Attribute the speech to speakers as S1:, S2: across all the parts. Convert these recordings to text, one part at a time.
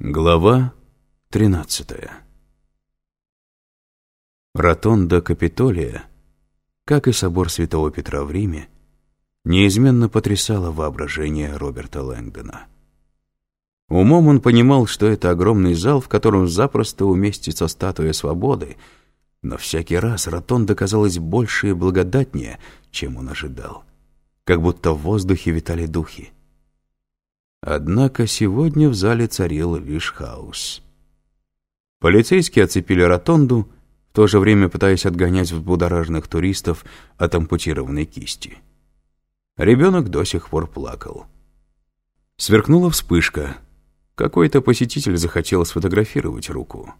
S1: Глава 13 Ротонда Капитолия, как и собор Святого Петра в Риме, неизменно потрясала воображение Роберта Лэнгдона. Умом он понимал, что это огромный зал, в котором запросто уместится статуя свободы, но всякий раз Ротонда казалась больше и благодатнее, чем он ожидал, как будто в воздухе витали духи. Однако сегодня в зале царил лишь хаос. Полицейские оцепили ротонду, в то же время пытаясь отгонять взбудораженных туристов от ампутированной кисти. Ребенок до сих пор плакал. Сверкнула вспышка. Какой-то посетитель захотел сфотографировать руку.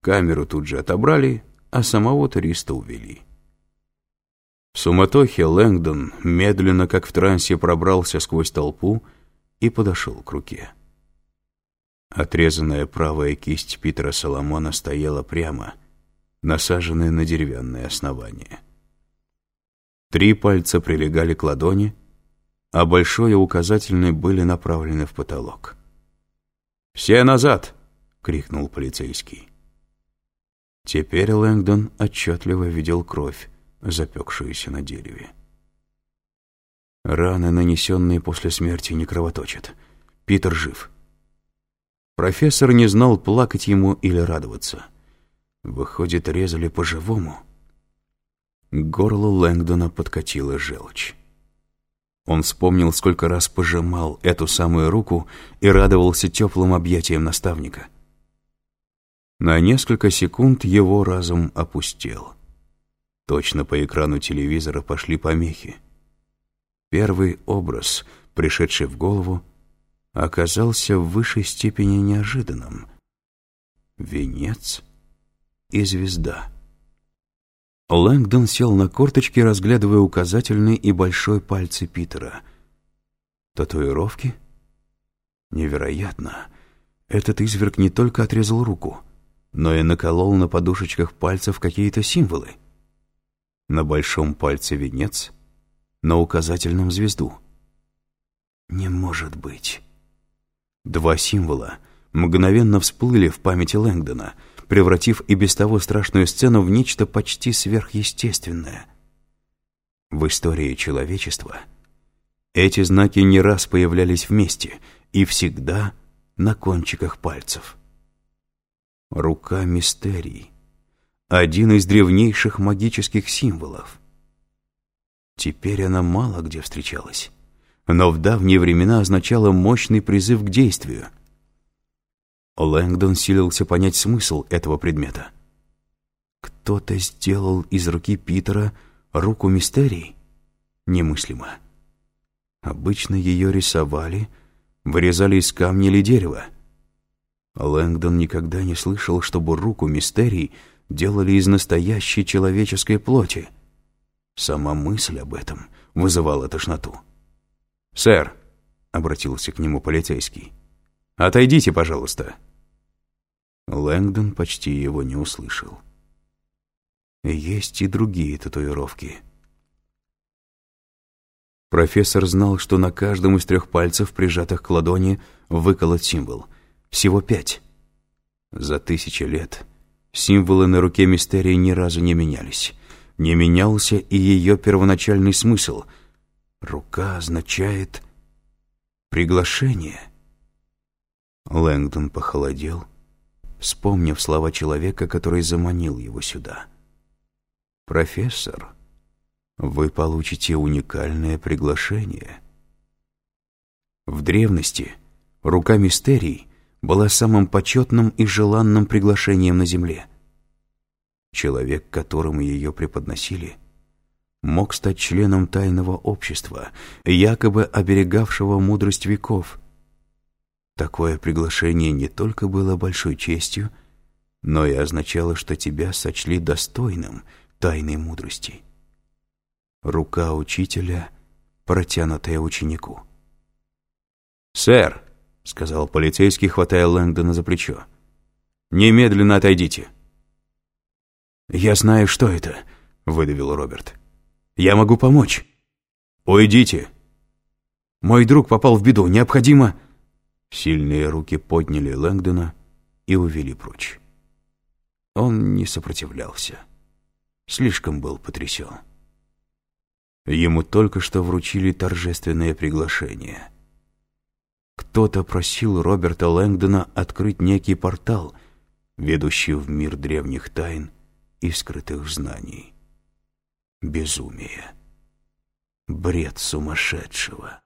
S1: Камеру тут же отобрали, а самого туриста увели. В суматохе Лэнгдон медленно, как в трансе, пробрался сквозь толпу и подошел к руке. Отрезанная правая кисть Питера Соломона стояла прямо, насаженная на деревянное основание. Три пальца прилегали к ладони, а большой и указательный были направлены в потолок. «Все назад!» — крикнул полицейский. Теперь Лэнгдон отчетливо видел кровь, запекшуюся на дереве. Раны, нанесенные после смерти, не кровоточат. Питер жив. Профессор не знал, плакать ему или радоваться. Выходит, резали по-живому. К горлу Лэнгдона подкатила желчь. Он вспомнил, сколько раз пожимал эту самую руку и радовался теплым объятиям наставника. На несколько секунд его разум опустел. Точно по экрану телевизора пошли помехи. Первый образ, пришедший в голову, оказался в высшей степени неожиданным. Венец и звезда. Лэнгдон сел на корточки, разглядывая указательный и большой пальцы Питера. Татуировки? Невероятно. Этот изверг не только отрезал руку, но и наколол на подушечках пальцев какие-то символы. На большом пальце венец — на указательном звезду. Не может быть. Два символа мгновенно всплыли в памяти Лэнгдона, превратив и без того страшную сцену в нечто почти сверхъестественное. В истории человечества эти знаки не раз появлялись вместе и всегда на кончиках пальцев. Рука мистерий — один из древнейших магических символов — Теперь она мало где встречалась, но в давние времена означала мощный призыв к действию. Лэнгдон силился понять смысл этого предмета. Кто-то сделал из руки Питера руку мистерий? Немыслимо. Обычно ее рисовали, вырезали из камня или дерева. Лэнгдон никогда не слышал, чтобы руку мистерий делали из настоящей человеческой плоти. Сама мысль об этом вызывала тошноту. «Сэр», — обратился к нему полицейский, — «отойдите, пожалуйста». Лэнгдон почти его не услышал. Есть и другие татуировки. Профессор знал, что на каждом из трех пальцев, прижатых к ладони, выколот символ. Всего пять. За тысячи лет символы на руке Мистерии ни разу не менялись не менялся и ее первоначальный смысл. Рука означает приглашение. Лэнгдон похолодел, вспомнив слова человека, который заманил его сюда. «Профессор, вы получите уникальное приглашение». В древности рука мистерий была самым почетным и желанным приглашением на Земле — Человек, которому ее преподносили, мог стать членом тайного общества, якобы оберегавшего мудрость веков. Такое приглашение не только было большой честью, но и означало, что тебя сочли достойным тайной мудрости. Рука учителя, протянутая ученику. «Сэр», — сказал полицейский, хватая Лэнгдона за плечо, — «немедленно отойдите». «Я знаю, что это», — выдавил Роберт. «Я могу помочь». «Уйдите». «Мой друг попал в беду. Необходимо...» Сильные руки подняли Лэнгдона и увели прочь. Он не сопротивлялся. Слишком был потрясен. Ему только что вручили торжественное приглашение. Кто-то просил Роберта Лэнгдона открыть некий портал, ведущий в мир древних тайн и скрытых знаний. Безумие. Бред сумасшедшего.